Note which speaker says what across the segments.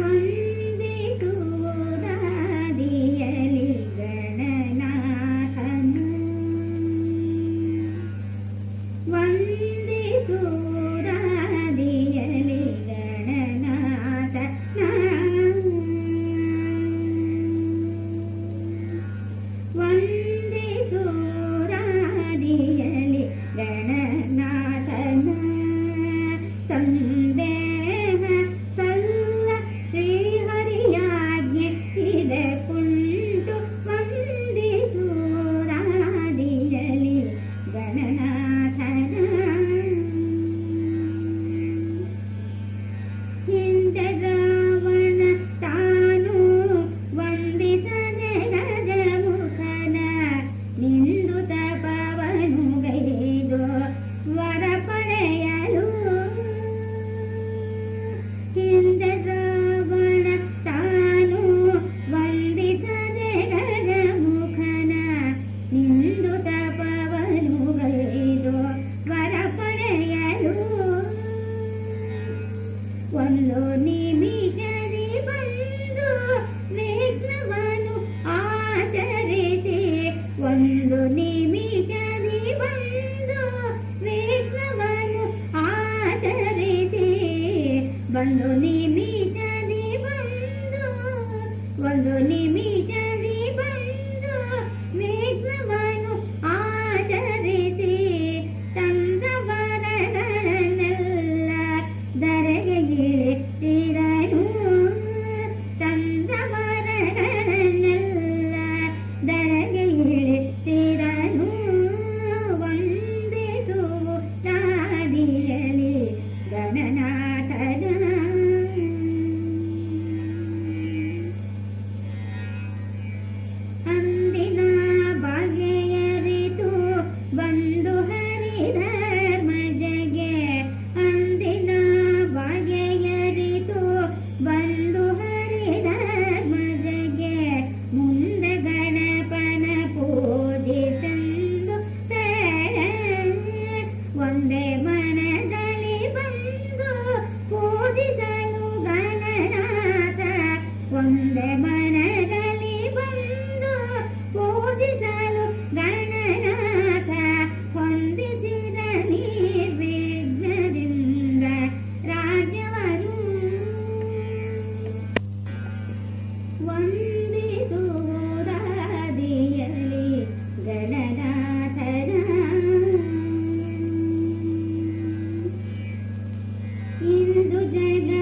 Speaker 1: Bye. ಬಂದು ನಿಮಿಷದಿ ಒಂದು ಜಗ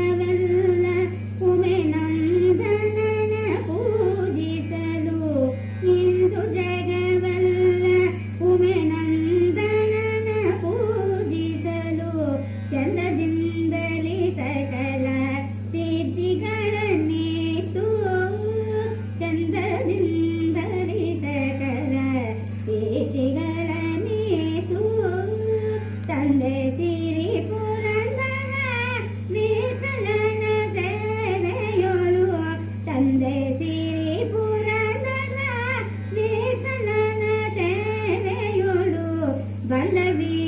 Speaker 1: நவீ